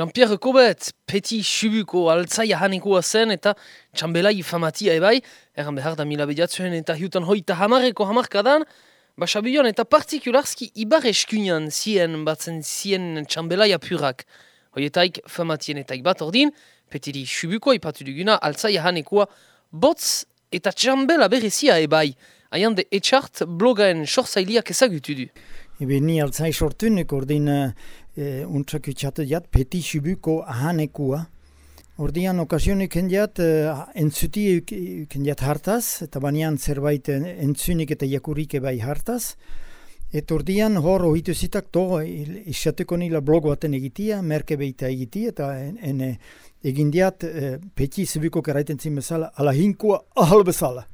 Jean-Pierre Kobet, peti subuko altzaia hanekua zen eta txambelai famatia ebai, erran behar da mila bediatzuen eta hiutan hoita hamareko hamarkadan, basabion eta partikularski ibar eskunan zien batzen zien txambelai apurak. Hoietaik famatien eta bat ordin, petiri subuko ipatu duguna altzaia hanekua botz eta txambela berezia ebai. Aian de etxart blogaen sorzailiak ezagutu du. Ebe ni altzai sortunek ordin uh, untsak utxatu jat peti subuko ahanekua. Ordian okazionik endiat uh, entzuti kendiat hartaz, eta banean zerbait entzunik eta jakurik ebai hartaz. Et ordian hor ohitu zitak to isateko nila blog baten egitia, merke behita egitia, eta en, egin diat uh, peti subuko karaiten zin bezala, ala hinkua ahal bezala.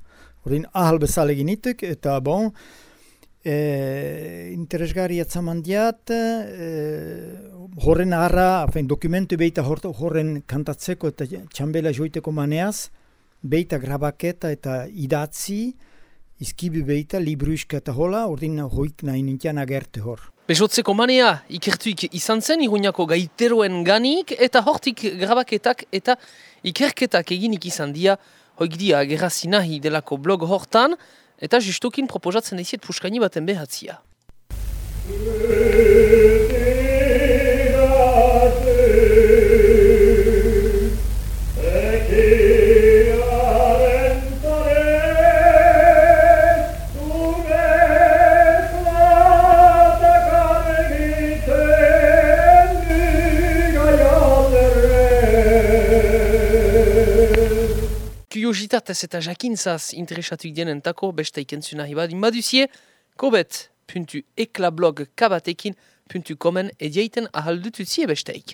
Ordin ahal bezala egin eta bon, e, interesgarri atzaman diat, e, horren arra, afen, dokumentu behita horren kantatzeko eta txambela joiteko maneaz, behita grabaketa eta idatzi, izkibi behita, libruiska eta hola, ordin hoik nahi nintian agerte hor. Besotzeko manea ikertuik izan zen, iruñako gaiteroen ganik, eta hortik grabaketak eta ikerketak eginik izan dia, hoik dia gerazinahi delako blog hortan, eta justukin proposatzen puskaini baten behatzia. Kuriositatez eta jakintzaz interesatu idenen tako beste ikentzuna hibadin baduzie, kobet.eklablog kabatekin.comen edieiten ahaldutuzie besteik.